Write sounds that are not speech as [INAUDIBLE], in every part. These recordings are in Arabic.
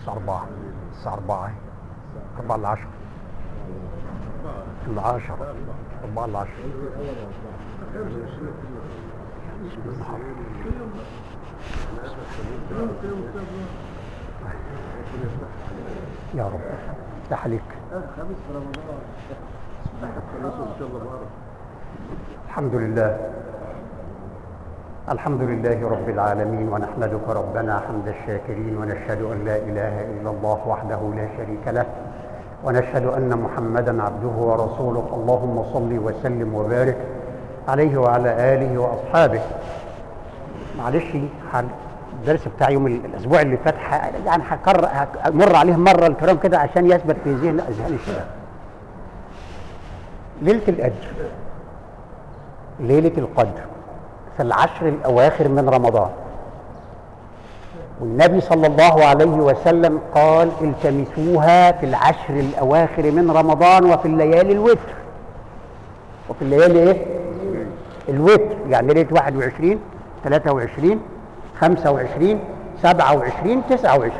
الساعة 4 الساعة 4 4 ل 10 ل 10 4 ل 10 يا رب. افتح عليك خميس في رمضان خميس ان شاء الله بارك الحمد لله الحمد لله رب العالمين ونحمدك ربنا حمد الشاكرين ونشهد أن لا إله إلا الله وحده لا شريك له ونشهد أن محمدا عبده ورسوله. اللهم صل وسلم وبارك عليه وعلى آله وأصحابه. معلش الدرس بتاع يوم ال- الأسبوع اللي فات يعني هكرر عليه مرة الكرام كده عشان يثبت في ذهن أذهان الشباب. ليلة القدر. ليلة القدر. في العشر الأواخر من رمضان. والنبي صلى الله عليه وسلم قال التمسوها في العشر الأواخر من رمضان وفي الليالي الوتر. وفي الليالي إيه؟ الوتر. يعني ليلة 21 23 25 27 29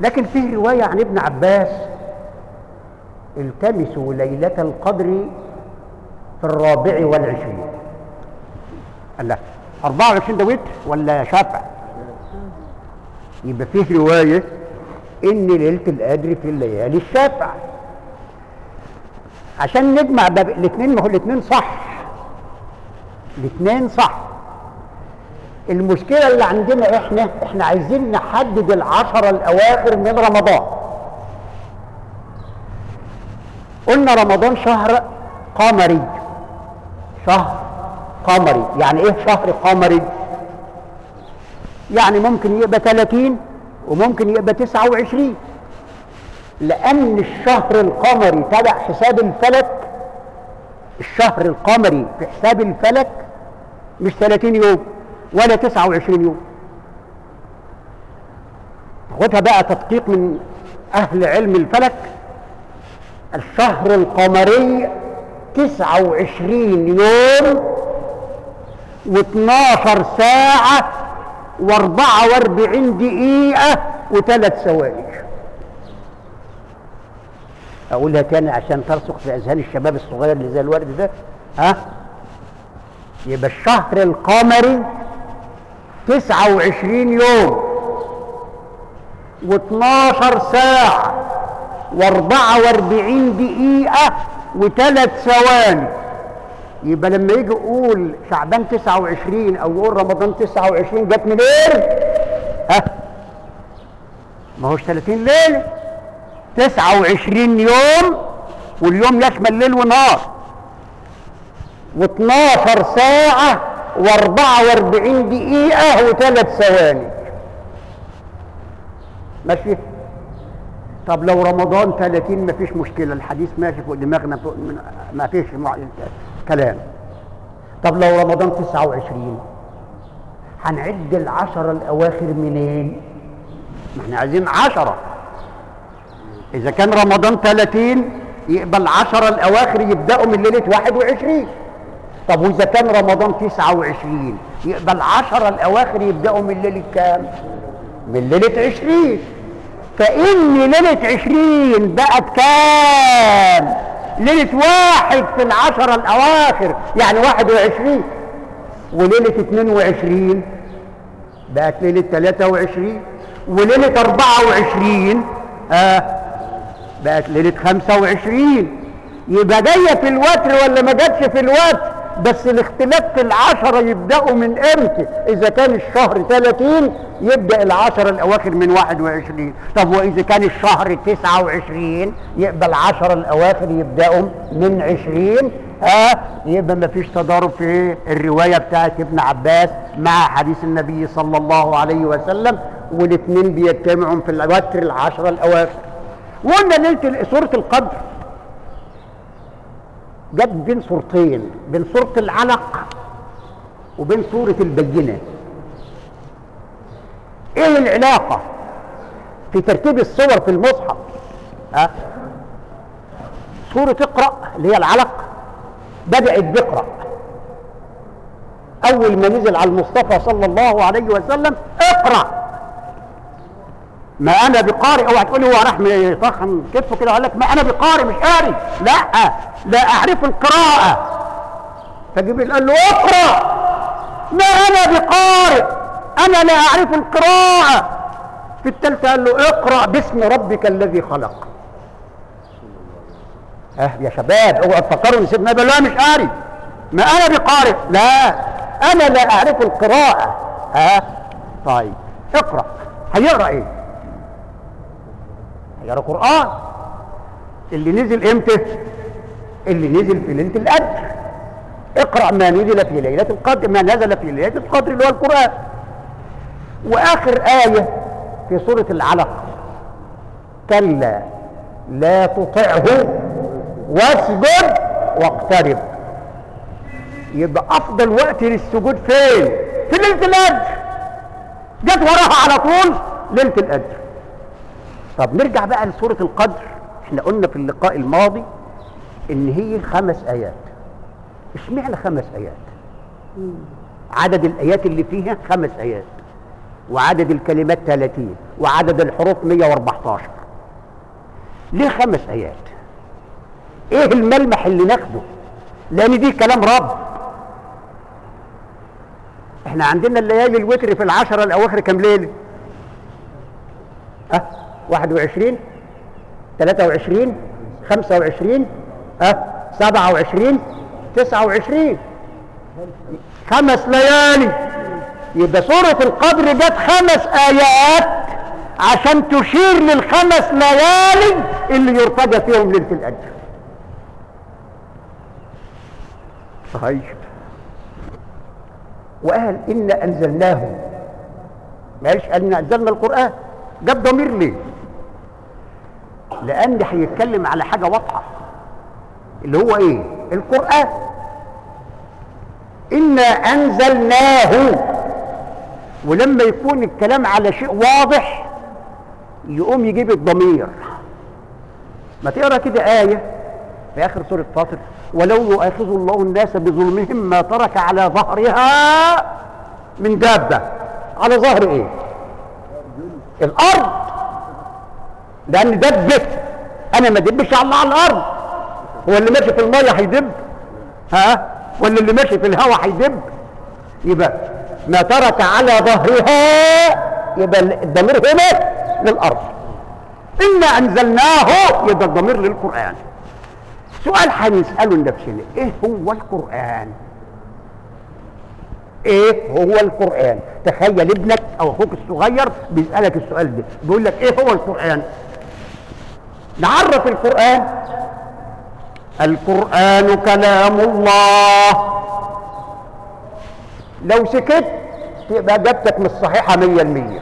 لكن فيه رواية عن ابن عباس التمسوا ليلة القدر في الرابع والعشرين. قال لا. 24 ده ولا شفع يبقى فيه رواية إن ليلة القدر في الليالي الشفع عشان نجمع الاثنين ما هو الاثنين صح. الاثنين صح. المشكلة اللي عندنا إحنا إحنا عايزين نحدد العشرة الأواخر من رمضان. قلنا رمضان شهر قمري. شهر قمري. يعني إيه شهر قمري؟ يعني ممكن يبقى 30 وممكن يبقى 29 لأن الشهر القمري تبع حساب الفلك الشهر القمري في حساب الفلك مش 30 يوم ولا 29 يوم. خدها بقى تدقيق من أهل علم الفلك. الشهر القمري 29 يوم و12 ساعة و44 دقيقة وثلاث ثواني. أقولها تاني عشان ترسخ في أذهان الشباب الصغير اللي زي الورد ده ها؟ يبقى الشهر القمري 29 يوم و12 ساعة و44 دقيقة وثلاث ثواني يبقى لما يجي يقول شعبان 29 أو يقول رمضان 29 جت منين؟ ها؟ ما هوش 30 ليلة. 29 يوم واليوم يشمل ليل ونهار. و12 ساعة و44 دقيقة وثلاث ثواني. ماشي؟ طب لو رمضان 30 ما فيش مشكلة الحديث ماشي فوق دماغنا فوق من ما فيش مع- كلام طب لو رمضان 29 هنعد العشرة الأواخر منين؟ ما إحنا عايزين عشرة إذا كان رمضان 30 يبقى العشرة الأواخر يبدأوا من ليلة 21 طب وإذا كان رمضان 29 يبقى العشرة الأواخر يبدأوا من ليلة كام؟ من ليلة 20 فإن ليلة 20 بقت كام؟ ليلة واحد في العشرة الأواخر يعني 21 وليلة 22 بقت ليلة 23 وليلة 24 آه بقت ليلة 25 يبقى جاية في الوتر ولا ما جاتش في الوتر؟ بس الاختلاف في العشرة يبدأوا من إمتى؟ إذا كان الشهر 30 يبدأ العشرة الأواخر من 21 طب وإذا كان الشهر 29 يبقى العشرة الأواخر يبدأوا من 20 ها يبقى ما فيش تضارب في الرواية بتاعت ابن عباس مع حديث النبي صلى الله عليه وسلم والاثنين بيجتمعوا في الوتر العشرة الأواخر. وقلنا ليلة سورة القدر. جت بين صورتين بين سورة العلق وبين سورة البينة. إيه العلاقة؟ في ترتيب الصور في المصحف. ها؟ سورة اقرأ اللي هي العلق بدأت بقرأ أول ما نزل على المصطفى صلى الله عليه وسلم اقرأ. ما أنا بقارئ أوعى تقول لي هو راح يطخن كتفه كده وقال لك ما أنا بقارئ مش قاري لا لا أعرف القراءة. فجبريل قال له اقرأ. ما أنا بقارئ أنا لا أعرف القراءة. في الثالثة قال له اقرأ باسم ربك الذي خلق. أه يا شباب اوعوا تفكروا ان سيدنا لا مش قاري ما أنا بقارئ لا أنا لا أعرف القراءة. ها؟ طيب اقرأ. هيقرأ إيه؟ هيقرا قرآن. اللي نزل إمتى؟ اللي نزل في ليلة القدر. اقرأ ما نزل في ليلة القدر ما نزل في ليلة القدر اللي هو القرآن. وآخر آية في سورة العلق. كلا لا تطعه واسجد واقترب. يبقى أفضل وقت للسجود فين؟ في ليلة القدر. جت وراها على طول ليلة القدر. طب نرجع بقى لسوره القدر. إحنا قلنا في اللقاء الماضي إن هي خمس آيات. اشمعنى خمس آيات؟ عدد الآيات اللي فيها خمس آيات. وعدد الكلمات 30 وعدد الحروف 114 ليه خمس آيات؟ إيه الملمح اللي ناخده؟ لأن دي كلام رب. إحنا عندنا الليالي الوتر في العشرة الأواخر كام ليلة؟ 21 23 25 آه 27 29 خمس ليالي. يبقى سورة القدر جت خمس آيات عشان تشير للخمس ليالي اللي يرتجى فيهم ليلة القدر. صحيح وقال إنا أنزلناه ما قالش إنا أنزلنا القرآن. جاب ضمير ليه؟ لأن هيتكلم على حاجة واضحة. اللي هو إيه؟ القرآن. إنا أنزلناه. ولما يكون الكلام على شيء واضح يقوم يجيب الضمير. ما تقرأ كده آية في آخر سورة فاطر؟ ولو يؤاخذ الله الناس بظلمهم ما ترك على ظهرها من دابة. على ظهر إيه؟ الأرض لأن دبت أنا ما دبش على الأرض. هو اللي ماشي في المية هيدب. ها؟ ولا اللي ماشي في الهواء هيدب. يبقى ما ترك على ظهرها يبقى الضمير هنا للأرض. إنا أنزلناه يبقى الضمير للقرآن. سؤال هنسأله لنفسنا إيه هو القرآن؟ إيه هو القرآن؟ تخيل ابنك أو أخوك الصغير بيسألك السؤال ده بيقول لك إيه هو القرآن؟ نعرف القرآن. القرآن كلام الله. لو سكت تبقى اجابتك مش صحيحة 100%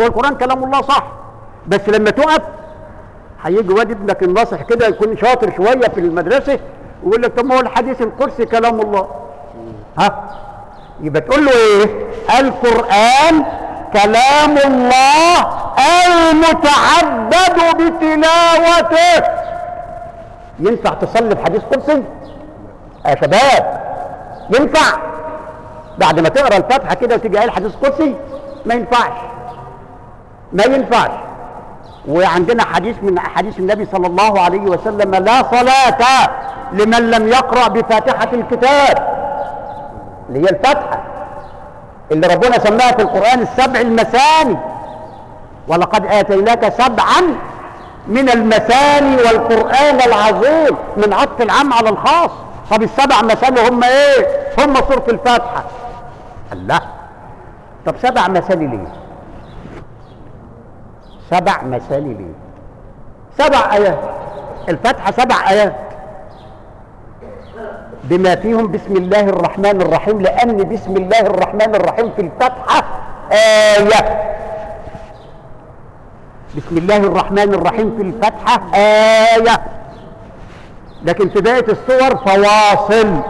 هو القرآن كلام الله صح بس لما تقف هيجي واد ابنك الناصح كده يكون شاطر شوية في المدرسة ويقول لك طب ما هو الحديث القدسي كلام الله. ها؟ يبقى تقول له إيه؟ القرآن كلام الله. المتعبد بتلاوته. ينفع تصلي بحديث قدسي؟ يا شباب ينفع. بعد ما تقرأ الفاتحة كده وتيجي قايل حديث قدسي ما ينفعش. ما ينفعش. وعندنا حديث من احاديث النبي صلى الله عليه وسلم لا صلاة لمن لم يقرأ بفاتحة الكتاب اللي هي الفاتحة اللي ربنا سماها في القرآن السبع المثاني. ولقد آتيناك سبعا من المثاني والقرآن العظيم من عطف العام على الخاص. طب السبع مثاني هم إيه؟ هم سورة الفاتحة. الله طب سبع مثاني ليه؟ سبع مثاني ليه؟ سبع آيات. الفاتحة سبع آيات. بما فيهم بسم الله الرحمن الرحيم لأن بسم الله الرحمن الرحيم في الفاتحة آية. بسم الله الرحمن الرحيم في الفاتحه آية. لكن في بقية الصور فواصل.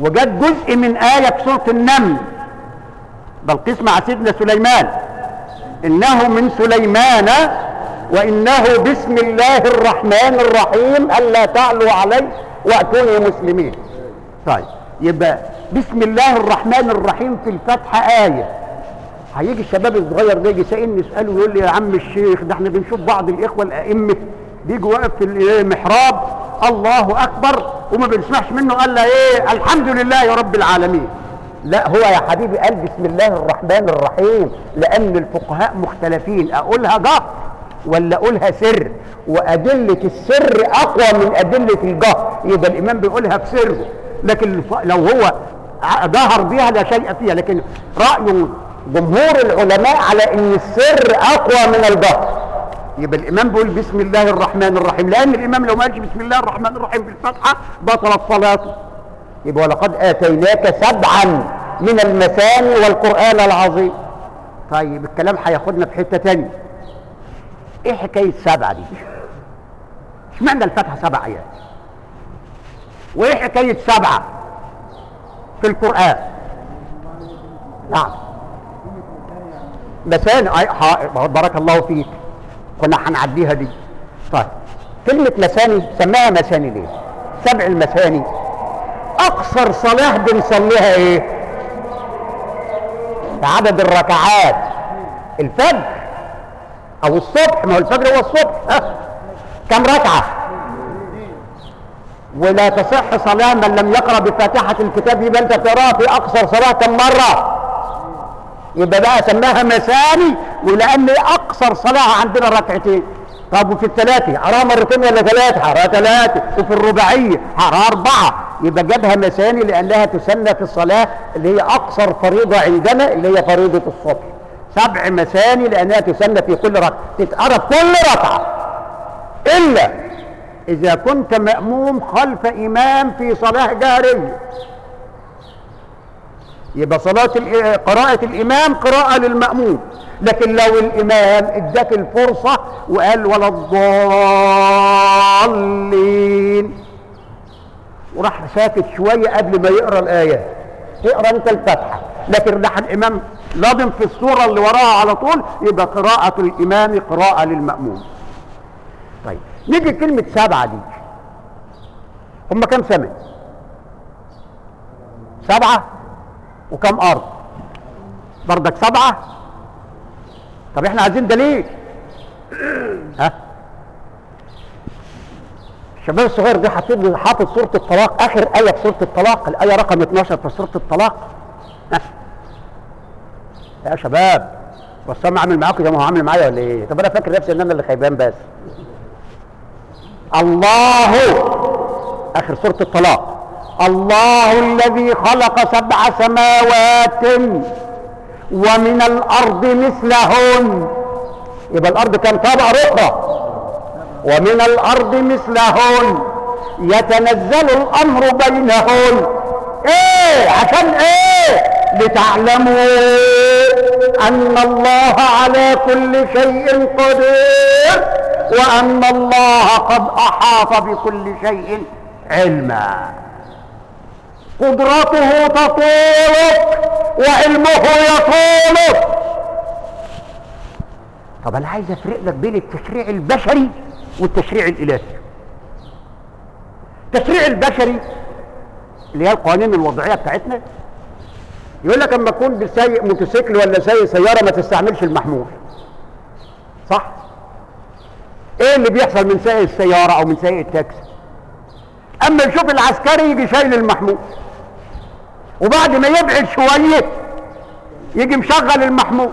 وجت جزء من آية في سورة النمل. بلقيس مع سيدنا سليمان. إنه من سليمان وإنه بسم الله الرحمن الرحيم ألا تعلوا علي وأتوني مسلمين. طيب يبقى بسم الله الرحمن الرحيم في الفاتحه آية. هيجي الشباب الصغير ده يجي يسألني يسأله يقول لي يا عم الشيخ ده إحنا بنشوف بعض الإخوة الأئمة بيجي واقف في المحراب الله أكبر وما بنسمعش منه الا إيه الحمد لله يا رب العالمين. لا هو يا حبيبي قال بسم الله الرحمن الرحيم لأن الفقهاء مختلفين أقولها جهر ولا أقولها سر؟ وأدلة السر أقوى من أدلة الجهر يبقى الإمام بيقولها بسره لكن الف- لو هو جهر بها لا شيء فيها لكن راي جمهور العلماء على إن السر أقوى من الجهر يبقى الإمام بيقول بسم الله الرحمن الرحيم. لأن الإمام لو ما قالش بسم الله الرحمن الرحيم في الفاتحة بطلت صلاته. يبقى ولقد آتيناك سبعا من المثاني والقرآن العظيم. طيب الكلام هياخدنا في حتة تانية. إيه حكاية سبعة دي؟ اشمعنى الفاتحة سبع آيات؟ وإيه حكاية سبعة في القرآن؟ نعم. أي- ها- بارك الله فيك كنا هنعديها دي طيب كلمة مثاني سماها مثاني ليه؟ سبع المثاني أقصر صلاة بنصليها إيه؟ عدد الركعات الفجر أو الصبح ما هو الفجر هو الصبح ها؟ كم ركعة؟ ولا تصح صلاة من لم يقرأ بفاتحة الكتاب يبقى أنت تقرأها في أقصر صلاة كم مرة؟ يبقى بقى سماها مثاني ولأن أقصر صلاة عندنا ركعتين. طب وفي الثلاثه حرام مرتين ولا ثلاثة؟ حرام ثلاثة. وفي الرباعيه حرام أربعة. يبقى جابها مثاني لأنها تسنى في الصلاة اللي هي أقصر فريضة عندنا اللي هي فريضة الصبح. سبع مثاني لأنها تسنى في كل ركعة. تتقرا كل ركعة. إلا إذا كنت مأموم خلف إمام في صلاة جارية. يبقى صلاة قراءة الإمام قراءة للمأموم. لكن لو الإمام اداك الفرصة وقال ولا الضالين. وراح ساكت شوية قبل ما يقرأ الآية. تقرأ أنت الفاتحة. لكن راح الإمام لازم في السورة اللي وراها على طول يبقى قراءة الإمام قراءة للمأموم. طيب نيجي كلمة سبعة دي. هم كم سنة؟ سبعة؟ وكم أرض؟ بردك سبعة؟ طب إحنا عايزين دليل. [CLEARS THROAT] ها؟ الشباب الصغير ده حاطط حاطط سورة الطلاق آخر آية في سورة الطلاق الآية رقم 12 في سورة الطلاق. ها؟ يا شباب أنا عامل معاكم زي ما هو عامل معايا ولا إيه؟ طب أنا فاكر نفسي إن أنا اللي خيبان بس. الله! آخر سوره الطلاق. الله الذي خلق سبع سماوات ومن الأرض مثلهن. يبقى الأرض كان طبقه أخرى ومن الأرض مثلهن يتنزل الأمر بينهن. إيه؟ عشان إيه؟ لتعلموا أن الله على كل شيء قدير وأن الله قد أحاط بكل شيء علما. قدرته تطولك وعلمه يطولك. طب أنا عايز أفرق لك بين التشريع البشري والتشريع الإلهي. التشريع البشري اللي هي القوانين الوضعية بتاعتنا يقول لك أما تكون بسايق موتوسيكل ولا سايق سيارة ما تستعملش المحمول. صح؟ إيه اللي بيحصل من سايق السيارة أو من سايق التاكسي؟ أما يشوف العسكري يجي شايل المحمول. وبعد ما يبعد شوية يجي مشغل المحمول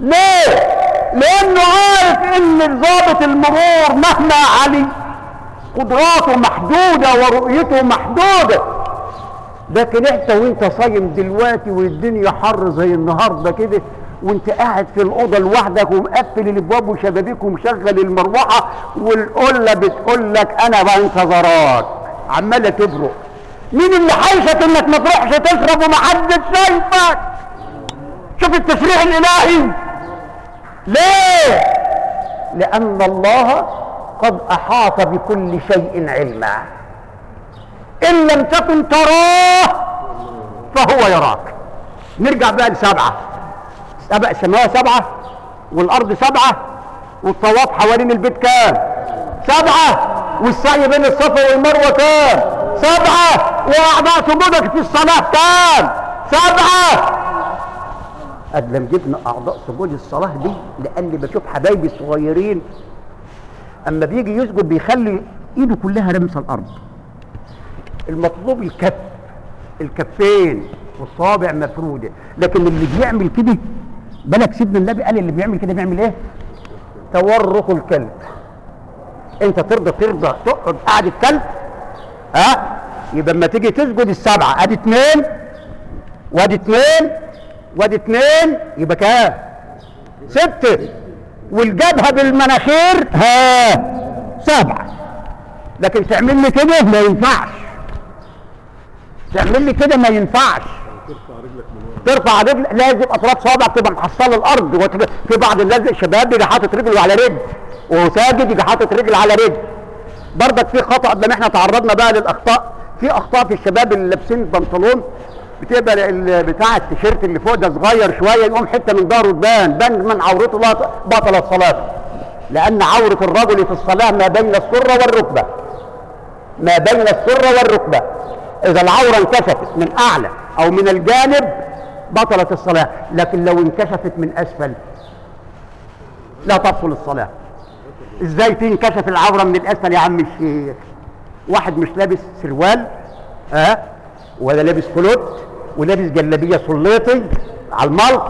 ليه؟ لأنه عارف إن ضابط المرور مهما علي قدراته محدودة ورؤيته محدودة. لكن انت وانت صايم دلوقتي والدنيا حر زي النهارده كده وانت قاعد في الأوضة لوحدك ومقفل الابواب وشبابيك ومشغل المروحة والقله بتقول لك أنا بنتظرك. عماله تبرق. مين اللي حيشك إنك ما تروحش تشرب ومحدش شايفك؟ شوف التشريع الإلهي. ليه؟ لأن الله قد أحاط بكل شيء علما. إن لم تكن تراه فهو يراك. نرجع بقى لسبعة. سبع السماوات سبعة والأرض سبعة والطواف حوالين البيت كام؟ سبعة. والسعي بين الصفا والمروة كام؟ سبعة. واعضاء سجودك في الصلاة كام سبعة. قد لم جبنا أعضاء سجود الصلاة دي لأني بشوف حبايبي الصغيرين أما بيجي يسجد بيخلي إيده كلها لمسه الأرض. المطلوب الكف الكفين والصابع مفروده لكن اللي بيعمل كده بالك سيدنا النبي قال اللي بيعمل كده بيعمل إيه؟ تورق الكلب. أنت ترضى ترضى تقعد قاعد كلب ها؟ يبقى اما تيجي تسجد السبعة ادي اتنين وادي اتنين وادي اتنين يبقى كام؟ ستة والجبهة بالمناخير ها سبعة. لكن تعمل لي كده ما ينفعش. تعمل لي كده ما ينفعش. ترفع رجل لازم أطراف صوابعك تبقى محصلة الأرض في بعض الناس شباب يجي حاطط رجله على رجل وساجد يجي حاطط رجل على رجل. برضك في خطأ لما إحنا تعرضنا بقى للأخطاء في أخطاء في الشباب اللي لابسين بنطلون بتبقى ال- بتاع التيشيرت اللي فوق ده صغير شوية يقوم حتة من ظهره تبان بان من عورته لا بطلت صلاته لأن عورة الرجل في الصلاة ما بين السره والركبة. ما بين السره والركبة. إذا العورة انكشفت من أعلى أو من الجانب بطلت الصلاة. لكن لو انكشفت من أسفل لا تبطل الصلاة. إزاي تنكشف العورة من الأسفل يا عم الشيخ؟ واحد مش لابس سروال ها أه؟ ولا لابس كلوت ولابس جلابية سليطي على الملط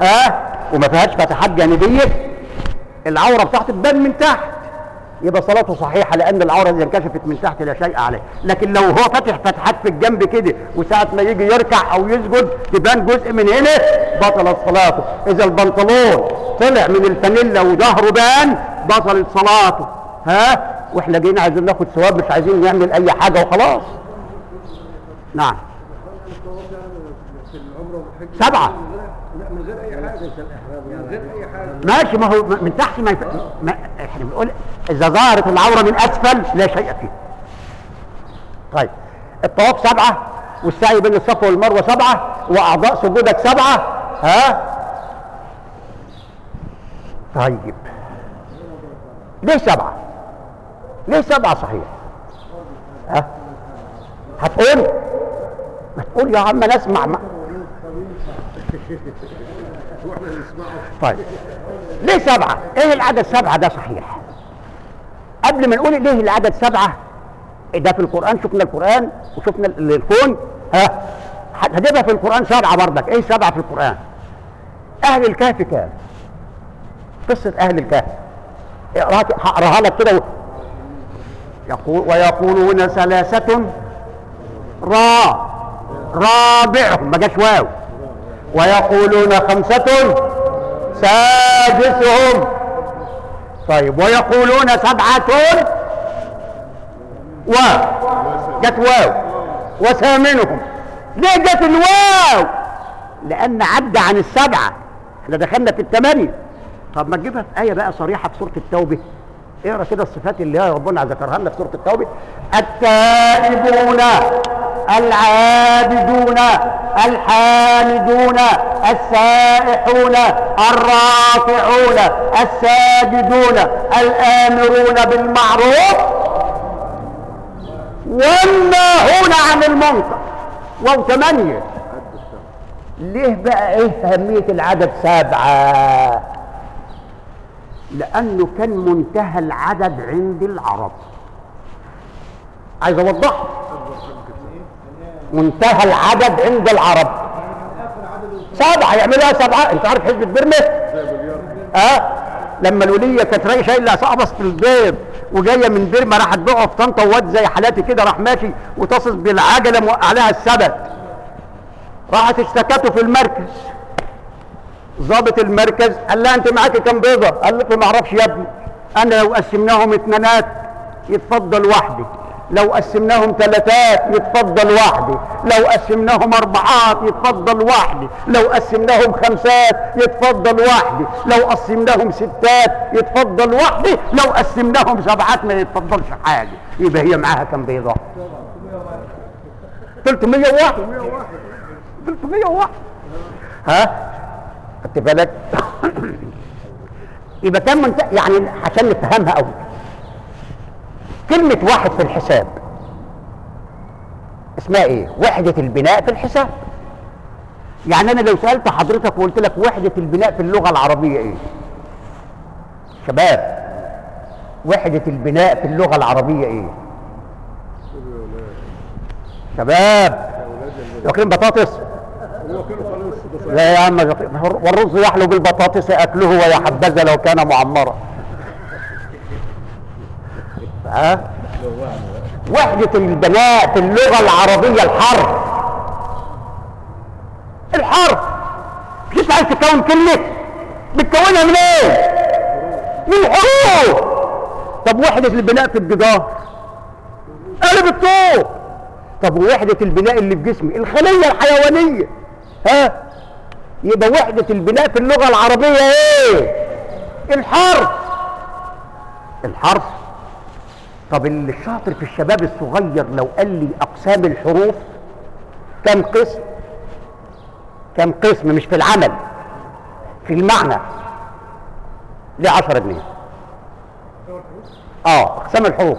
ها أه؟ وما فيهاش فتحات جانبية العورة بتاعته تبان من تحت يبقى صلاته صحيحة لأن العورة اذا انكشفت من تحت لا شيء عليه لكن لو هو فاتح فتحات في الجنب كده وساعة ما يجي يركع أو يسجد تبان جزء من هنا بطلت صلاته إذا البنطلون طلع من الفانيلا وظهره بان بطلت صلاته ها وإحنا جينا عايزين ناخد ثواب مش عايزين نعمل أي حاجة وخلاص. نعم. سبعة. من غير اي حاجة من غير اي حاجة ماشي ما هو من تحت ما, يف... ما إحنا بنقول إذا ظهرت العورة من أسفل لا شيء فيه. طيب الطواف سبعة والسعي بين الصفا والمروة سبعة وأعضاء سجودك سبعة. ها؟ طيب. ليه سبعة؟ ليه سبعة صحيح ها هتقول ما تقول يا عم نسمع ما. طيب ليه سبعة؟ إيه العدد سبعة ده صحيح؟ قبل ما نقول ليه العدد سبعة ده في القرآن شفنا القرآن وشفنا ال- الكون ها هتجيبها في القرآن سبعة برضك إيه سبعة في القرآن؟ أهل الكهف كام؟ قصة أهل الكهف اقراها لك كده يقول ويقولون ثلاثة را رابعهم ما جاش واو. ويقولون خمسة سادسهم. طيب ويقولون سبعة و جت واو. وثامنهم. ليه جت الواو؟ لأن عدى عن السبعة. إحنا دخلنا في الثمانية طب ما تجيبها في آية بقى صريحة في سورة التوبة. اقرا كده الصفات اللي هي ربنا ذكرها لنا في سورة التوبة. التائبون العابدون الحامدون السائحون الرافعون الساجدون الآمرون بالمعروف والناهون عن المنكر. واو ثمانية. ليه بقى إيه أهمية العدد سبعة؟ لأنه كان منتهى العدد عند العرب. عايز أوضح؟ منتهى العدد عند العرب. سبعة يعملوها سبعة. أنت عارف حزب برمة آه. لما الولية كانت رايحة شايلة صعبص في البيض وجاية من بيرما راحت تبيعه في طنطا وواد زي حالاتي كده راح ماشي وتصل بالعجلة موقع لها السبت. راحت اشتكته في المركز. ضابط المركز. قال لها انت معاكي كام بيضة؟ قال له ما أعرفش يا ابني. أنا لو قسمناهم اثنينات يتفضل وحدي. لو قسمناهم ثلاثات يتفضل وحدي. لو قسمناهم اربعات يتفضل وحدي. لو قسمناهم خمسات يتفضل وحدي. لو قسمناهم ستات يتفضل وحدي. لو قسمناهم سبعات ما يتفضلش حاجة. يبقى هي معاها كام بيضة؟ 301 301 ها؟ خدت بالك يبقى كان منت... يعني عشان نفهمها قوي كلمة واحد في الحساب اسمها إيه وحدة البناء في الحساب يعني أنا لو سألت حضرتك وقلت لك وحدة البناء في اللغة العربية إيه شباب وحدة البناء في اللغة العربية إيه شباب واكلين بطاطس لا يا عم والرز يحلو بالبطاطس اكله ويا حبذا لو كان معمرا. ها؟ وحدة البناء في اللغة العربية الحرف الحرف مش عايز تكون كلمة. بتكونها من إيه؟ من حروف. طب وحدة البناء في الجدار قلب الطوب طب ووحدة البناء اللي في جسمي؟ الخلية الحيوانية. ها؟ يبقى وحدة البناء في اللغة العربية إيه؟ الحرف الحرف طب الشاطر في الشباب الصغير لو قال لي أقسام الحروف كم قسم؟ كم قسم؟ مش في العمل في المعنى. ليه 10 جنيه؟ آه أقسام الحروف.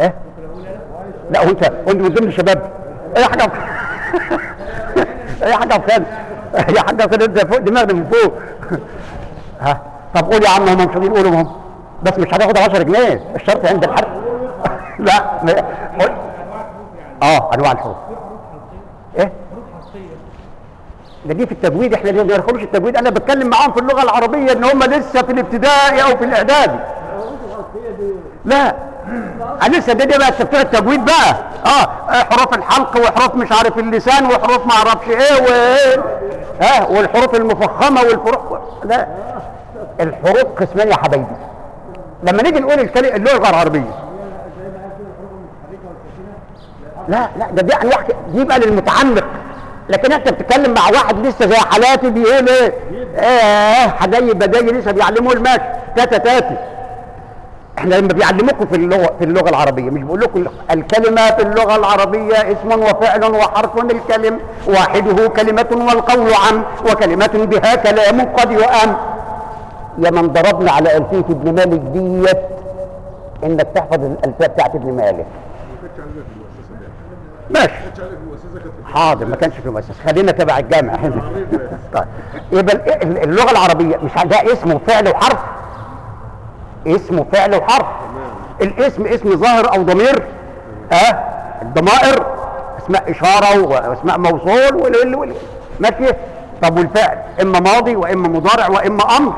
إيه؟ لا وأنت وأنت من ضمن الشباب. اي حاجة؟ [LAUGHS] اي حاجة بخير أي حاجة بخير أنت فوق دماغنا من فوق. [LAUGHS] ها؟ طب قول يا عم هم مش يقولوا هم. بس مش هتاخد 10 جنيه. الشرط عند الحرف [LAUGHS] لا قول. آه أنواع الحروف إيه؟ ده دي في التجويد إحنا ما بندخلوش التجويد. أنا بتكلم معاهم في اللغة العربية إن هم لسه في الابتدائي أو في الإعدادي. لا. لسه ده, بقى بتوع التجويد بقى. آه حروف الحلق وحروف مش عارف اللسان وحروف ما أعرفش إيه وايه ها والحروف المفخمة والحروف لا. الحروف قسمان يا حبايبي. لما نيجي نقول الكلمة اللغة العربية. لا لا ده دي أنواع دي بقى للمتعمق. لكن أنت بتتكلم مع واحد لسه زي حالاتي بيقول إيه؟ إيه حدايق بدايق لسه بيعلموه المشي تاتا تاتي إحنا لما بيعلموكم في اللغة في اللغة العربية مش بقول لكم الكلمة في اللغة العربية اسم وفعل وحرف الكلم واحدة كلمة والقول عن وكلمة بها كلام قد يؤم. يا من ضربنا على ألفية ابن مالك ديت إنك تحفظ الألفية بتاعت ابن مالك. ماشي. حاضر ما كانش في مؤسسة. خلينا تبع الجامع [LAUGHS] طيب. يبقى ال- اللغة العربية مش عندها اسم وفعل وحرف؟ اسم وفعل وحرف الاسم اسم ظاهر أو ضمير. آه الضمائر. أسماء إشارة وأسماء موصول وال- وال- ماشي؟ طب والفعل؟ إما ماضي وإما مضارع وإما أمر.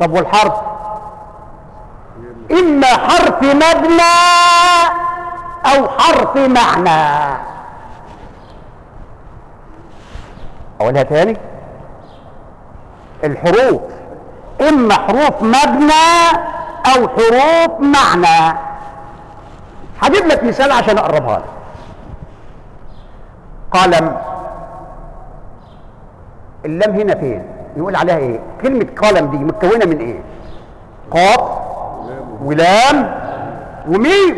طب والحرف؟ إما حرف مبنى أو حرف معنى. أقولها تاني؟ الحروف. اما حروف مبنى أو حروف معنى. هجيب لك مثال عشان أقربها لك. قلم اللام هنا فين؟ يقول عليها إيه؟ كلمة قلم دي متكونة من إيه؟ قاف ولام وميم.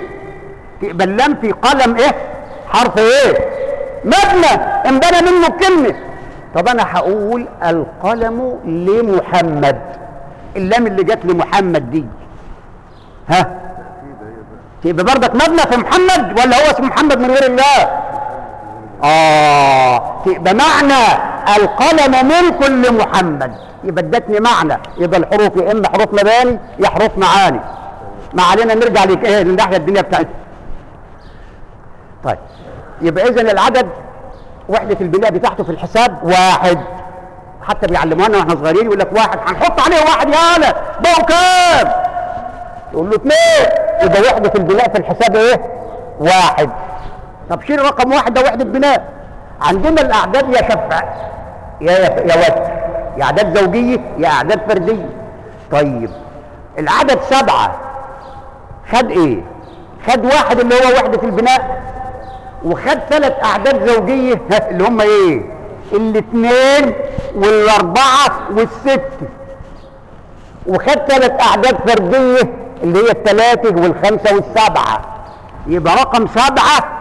تبقى اللام في قلم إيه؟ حرف إيه؟ مبنى. انبنى منه الكلمة طب أنا هقول القلم لمحمد. اللام اللي جت لمحمد دي. ها؟ تبقى بردك مبنى في محمد ولا هو اسم محمد من غير الله؟ آه تبقى معنى القلم ملك لمحمد. يبقى ادتني معنى. يبقى الحروف يا إما حروف مباني يا حروف معاني. ما علينا نرجع لك إيه للناحيه الدنيا بتاعتنا. طيب يبقى اذا العدد وحده البناء بتاعته في الحساب واحد. حتى بيعلمونا وإحنا صغيرين يقول لك واحد هنحط عليه واحد يالا بقوا كام يقول له اثنين يبقى وحدة البناء في الحساب إيه؟ واحد. طب شيل رقم واحد ده وحدة بناء. عندنا الأعداد يا شفع يا يا وتر يا أعداد زوجية يا أعداد فردية. طيب العدد سبعة. خد إيه؟ خد واحد اللي هو وحدة البناء وخد ثلاث أعداد زوجية اللي هم إيه؟ الاثنين والاربعة والست. وخد ثلاث أعداد فردية اللي هي الثلاثه والخمسة والسبعة. يبقى رقم سبعة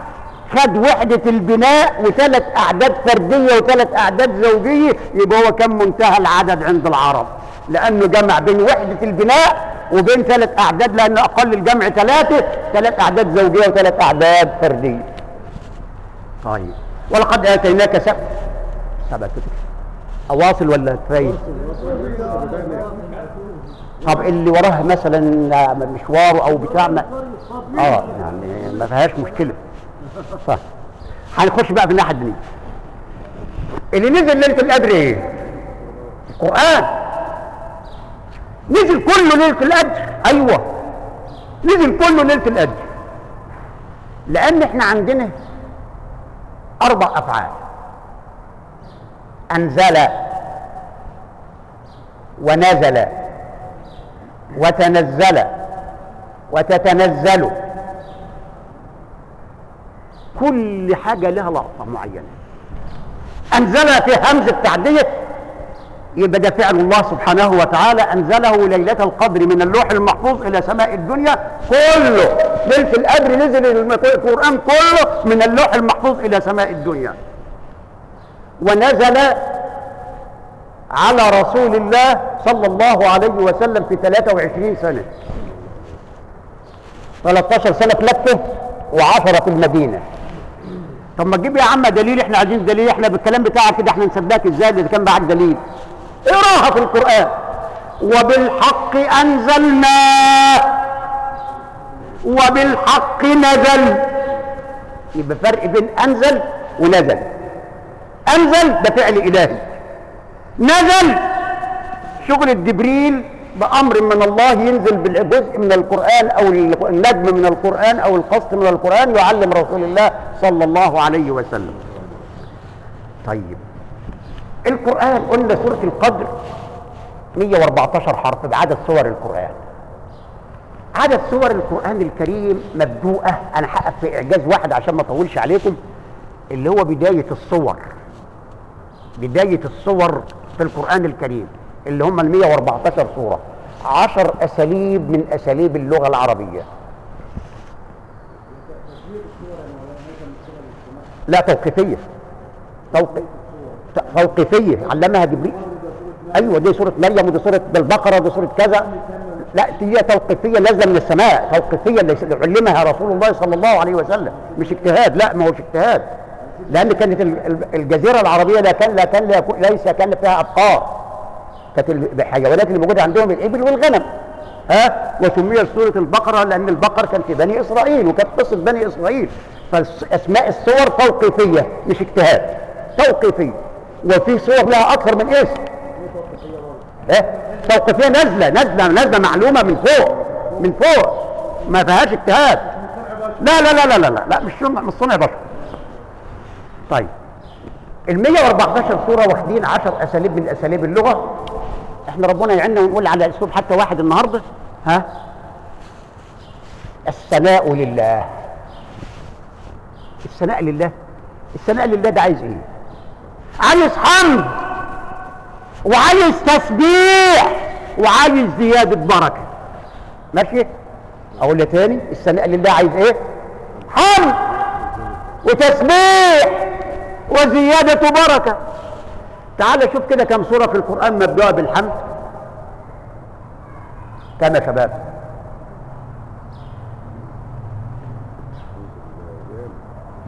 خد وحدة البناء وثلاث أعداد فردية وثلاث أعداد زوجية يبقى هو كان منتهى العدد عند العرب. لأنه جمع بين وحدة البناء وبين ثلاث أعداد لأن أقل الجمع ثلاثة ثلاث أعداد زوجية وثلاث أعداد فردية. طيب. ولقد آتيناك سبع. سبع كتب. اواصل ولا كفايه طب اللي وراه مثلا مشوار أو بتاع ما آه يعني ما فيهاش مشكلة. صح. هنخش بقى في الناحية الدينية. اللي نزل ليلة القدر إيه؟ القرآن. نزل كله ليلة القدر. أيوه. نزل كله ليلة القدر. لأن إحنا عندنا أربع أفعال. أنزل ونزل وتنزل وتتنزل. كل حاجة لها لقطة معينة. أنزل في همزة تعدية يبقى ده فعل الله سبحانه وتعالى. أنزله ليلة القدر من اللوح المحفوظ إلى سماء الدنيا كله. ليلة القدر نزل القرآن كله من اللوح المحفوظ إلى سماء الدنيا. ونزل على رسول الله صلى الله عليه وسلم في 23 سنة. 13 سنة في مكة و10 في المدينة. طب ما تجيب يا عم دليل إحنا عايزين دليل إحنا بالكلام بتاعك كده إحنا نصدقك إزاي إذا كان معاك دليل؟ اقراها في القرآن؟ وبالحق انزلناه وبالحق نزل. يبقى فرق بين أنزل ونزل. أنزل ده فعل إلهي. نزل. شغل جبريل بأمر من الله ينزل بالجزء من القرآن أو النجم من القرآن أو القسط من القرآن يعلم رسول الله صلى الله عليه وسلم. طيب. القرآن قلنا سورة القدر 114 حرف بعدد سور القرآن. عدد سور القرآن الكريم مبدوءة. أنا هقف في إعجاز واحد عشان ما أطولش عليكم اللي هو بداية الصور بدايه الصور في القرآن الكريم اللي هم ال 114 سورة عشر أساليب من أساليب اللغة العربية. لا توقيفية. توقي... توقيفية. علمها جبريل. أيوة دي سورة مريم ودي سورة البقرة ودي سورة كذا. لا هي توقيفية نازلة من السماء توقيفية اللي علمها رسول الله صلى الله عليه وسلم. مش اجتهاد لا ما هوش اجتهاد. لأن كانت الجزيرة العربية لا كان لا كان ليس كان فيها أبقار. كانت الحيوانات اللي موجوده عندهم الإبل والغنم. ها؟ وسميت سورة البقرة لأن البقر كان في بني إسرائيل وكانت قصة بني إسرائيل. فاسماء السور توقيفية مش اجتهاد. توقيفية. وفي صور لها أكثر من اسم. إيه توقيفية نازلة نازلة نازلة معلومة من فوق من فوق. ما فيهاش اجتهاد. لا لا لا لا لا لا, مش مش صنع بشر. طيب. ال 114 سورة واخدين 10 أساليب من أساليب اللغة. إحنا ربنا يعيننا ونقول على أسلوب حتى واحد النهارده. ها؟ الثناء لله. الثناء لله. الثناء لله ده عايز إيه؟ عايز حمد. وعايز تسبيح. وعايز زيادة بركة. ماشي؟ أقول تاني الثناء لله عايز إيه؟ حمد. وتسبيح. وزيادة بركة. تعال شوف كده كم سورة في القرآن مبدوءة بالحمد. كم يا شباب؟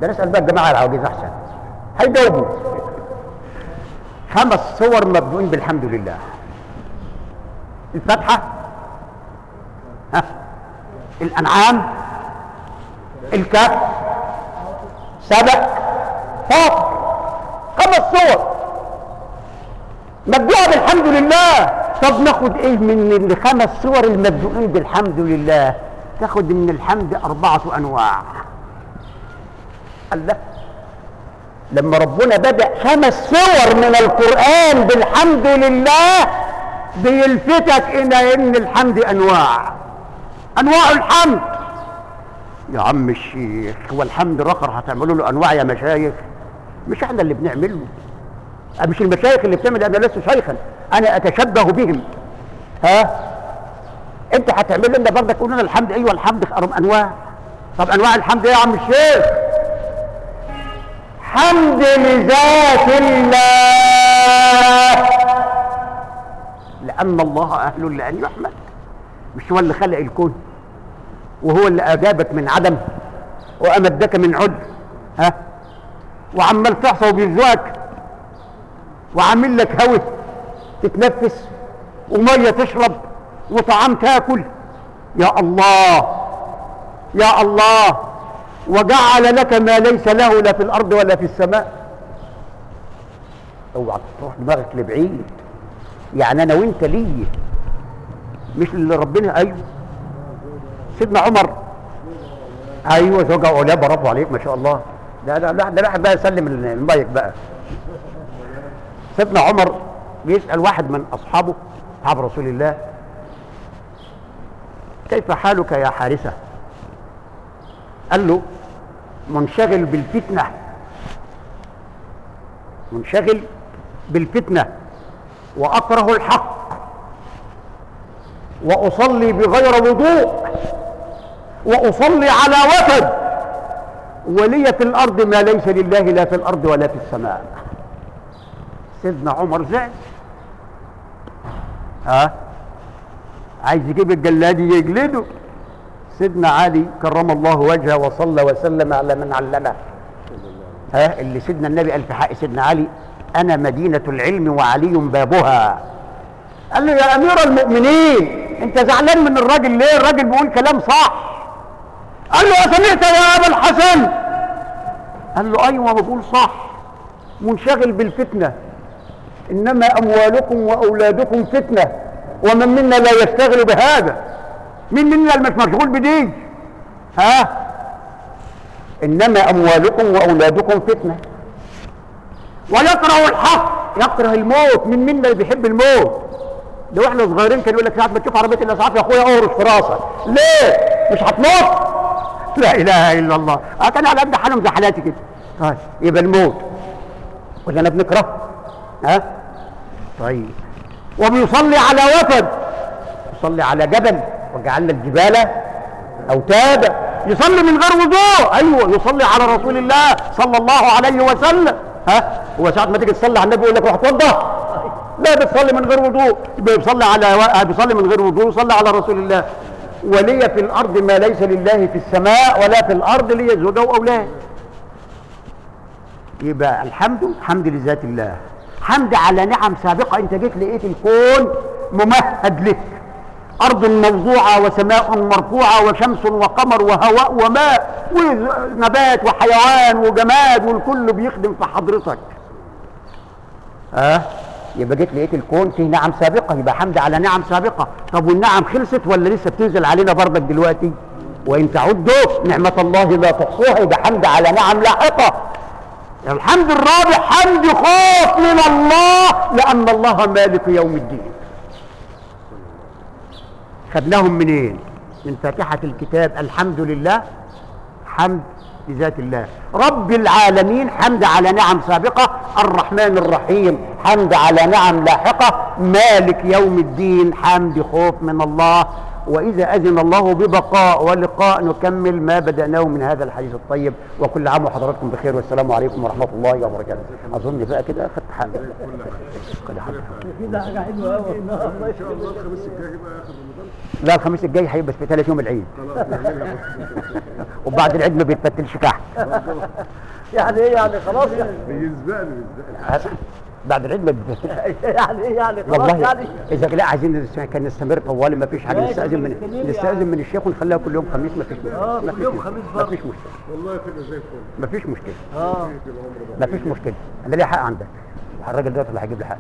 ده نسأل بقى الجماعة العواجيز أحسن. هيجاوبوا. خمس صور مبدوئين بالحمد لله. الفتحة ها؟ الأنعام؟ الكهف؟ سبق فاطر؟ خمس صور مبدوءة بالحمد لله. طب ناخد إيه من الخمس صور المبدوئين بالحمد لله؟ تاخد من الحمد أربعة أنواع. الله. لما ربنا بدأ خمس صور من القرآن بالحمد لله بيلفتك إلى إن الحمد أنواع. أنواع الحمد. يا عم الشيخ هو الحمد رقر هتعملوا له أنواع يا مشايخ. مش إحنا اللي بنعمله. مش المشايخ اللي بتعمل أنا لست شيخا أنا أتشبه بهم. ها؟ أنت هتعمل لنا برضك تقول لنا الحمد أيوه الحمد أنواع. طب أنواع الحمد إيه يا عم الشيخ؟ حمد لذات الله. لأن الله أهل لأن يحمد. مش هو اللي خلق الكون وهو اللي أجابك من عدم وأمدك من عد ها؟ وعمال تعصى وبيرزقك وعامل لك هوا تتنفس ومية تشرب وطعام تاكل. يا الله يا الله وجعل لك ما ليس له لا في الأرض ولا في السماء. اوعى تروح دماغك لبعيد. يعني أنا وأنت ليه؟ مش اللي ربنا أيوه. سيدنا عمر. أيوه زوجة عليا برافو عليك ما شاء الله. ده ده ده ده بقى يسلم المايك بقى. سيدنا عمر بيسأل واحد من أصحابه أصحاب رسول الله كيف حالك يا حارثة؟ قال له منشغل بالفتنة. منشغل بالفتنة. وأكره الحق. وأصلي بغير وضوء. وأصلي على وفد. ولي في الأرض ما ليس لله لا في الأرض ولا في السماء. سيدنا عمر زعل. ها؟ عايز يجيب الجلادي يجلده. سيدنا علي كرم الله وجهه وصلى وسلم على من علمه. ها؟ اللي سيدنا النبي قال في حق سيدنا علي أنا مدينة العلم وعلي بابها. قال له يا أمير المؤمنين أنت زعلان من الراجل ليه؟ الراجل بيقول كلام صح. قال له أسمعت يا أبا الحسن؟ قال له أيوه بقول صح منشغل بالفتنة. إنما أموالكم وأولادكم فتنة ومن منا لا يشتغل بهذا؟ مين منا اللي مش مشغول بدي ها؟ إنما أموالكم وأولادكم فتنة. ويكره الحق يكره الموت. من منا اللي بيحب الموت؟ ده وإحنا صغيرين كان يقول لك ساعة ما تشوف عربية الاسعاف يا أخويا اهرش في راسك. ليه؟ مش هتموت؟ لا إله إلا الله. آه كان على قد حالهم زي حالاتي كده. طيب يبقى الموت. كلنا بنكره ها؟ طيب. وبيصلي على وفد. يصلي على جبل. وجعلنا الجبال أوتادا. يصلي من غير وضوء. أيوه يصلي على رسول الله صلى الله عليه وسلم. ها؟ هو ساعة ما تيجي تصلي على النبي يقول لك روح اتوضى. لا بتصلي من غير وضوء. يبقى بيصلي على و... بيصلي من غير وضوء يصلي على رسول الله. ولي في الأرض ما ليس لله في السماء ولا في الأرض لي زوجه واولاد يبقى الحمد حمد لذات الله. حمد على نعم سابقة. انت جيت لقيت الكون ممهد لك. أرض موضوعه وسماء مرفوعة وشمس وقمر وهواء وماء ونبات وحيوان وجماد والكل بيخدم في حضرتك. أه؟ يبقى جيت لقيت الكون فيه نعم سابقة يبقى حمد على نعم سابقة. طب والنعم خلصت ولا لسه بتنزل علينا برضك دلوقتي؟ وإن تعدوا نعمة الله لا تحصوها يبقى حمد على نعم لاحقة. الحمد الرابع حمد خوف من الله لأن الله مالك يوم الدين. خدناهم منين؟ من فاتحة الكتاب الحمد لله. حمد لذات الله. رب العالمين حمد على نعم سابقة. الرحمن الرحيم حمد على نعم لاحقة. مالك يوم الدين حمد خوف من الله. وإذا أذن الله ببقاء ولقاء نكمل ما بدأناه من هذا الحديث الطيب. وكل عام وحضراتكم بخير والسلام عليكم ورحمة الله وبركاته. أظن بقى كده أخذت حاجة كده حاجة لا الخميس الجاي هيبقى في ثلاث يوم العيد. وبعد العيد ما بيتفتلش كحك يعني إيه يعني؟ خلاص يعني. بيسبقني بيسبقني بعد العيد ما [LAUGHS] يعني إيه يعني خلاص والله يعني. إذا لا عايزين كان نستمر طوالي ما فيش حاجة. نستأذن من مستنيين نستأذن يعني. من الشيخ ونخليها كل يوم خميس ما فيش آه، ما كل فيش. خميس ما. فيش مشكلة. والله تبقى زي الفل. ما فيش مشكلة. آه. ما فيش مشكلة. أنا ليا حق عندك. الراجل ده اللي هيجيب لي حق.